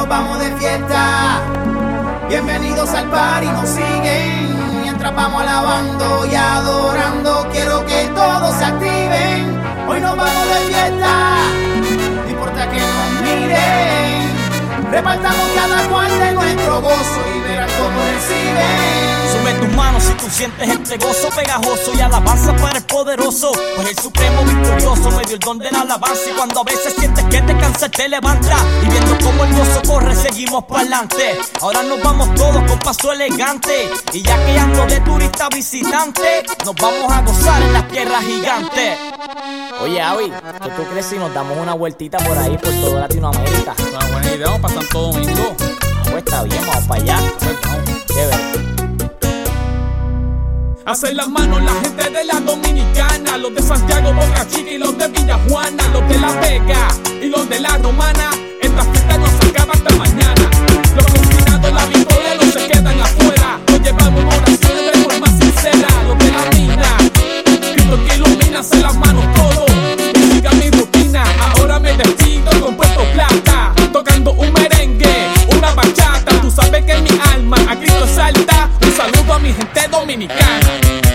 nos vamos de fiesta. Bienvenidos al par y nos siguen. Mientras vamos alabando y adorando, quiero que todos se activen. Hoy nos vamos de fiesta. No importa que nos miren. Repartamos cada cual de nuestro gozo y verás cómo reciben. Sube tus manos si tú sientes este gozo pegajoso y alabanza para el poderoso. Pues el supremo victorioso me dio el don de la alabanza. Y cuando a veces sientes que te cansas, te levanta. Y viendo cómo el gozo corre, seguimos para adelante. Ahora nos vamos todos con paso elegante. Y ya que ando de turista visitante, nos vamos a gozar en la tierra gigante. Oye, Avi, ¿qué tú crees si nos damos una vueltita por ahí, por toda Latinoamérica? Una buena idea, vamos para Santo Domingo. Ah, pues está bien, vamos para allá. Pues vamos. Chévere. Hacen las manos la gente de la Dominicana, los de Santiago, Boca Chica y los de Villa Juana, los de La Vega y los de La Romana.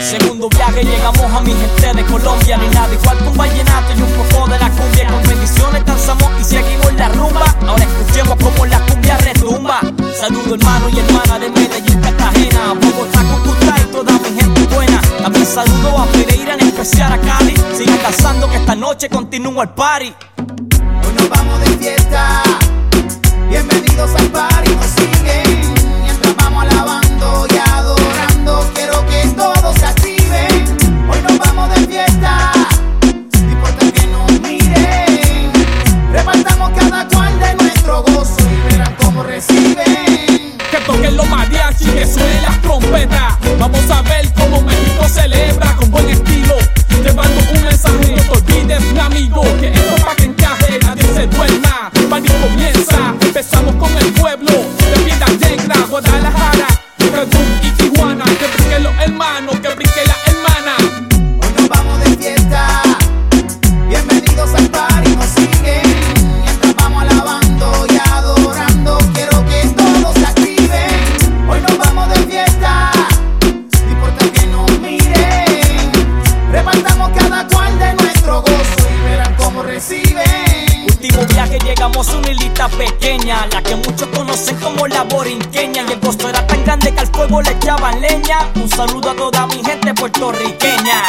Segundo viaje llegamos a mi gente de Colombia. Ni nada igual que un vallenato y un poco de la cumbia. Con bendiciones danzamos y seguimos la rumba. Ahora escuchemos como la cumbia retumba. Saludo hermano y hermana de Medellín, Cartagena. Bogotá, Cúcuta y toda mi gente buena. También saludo a Pereira, en especial a Cali. Sigan cazando que esta noche continúa el party. Hoy nos vamos de brinquen los hermanos, que brinque la a una islita pequeña La que muchos conocen como la borinqueña. Y el gozo era tan grande que al fuego le echaban leña. Un saludo a toda mi gente puertorriqueña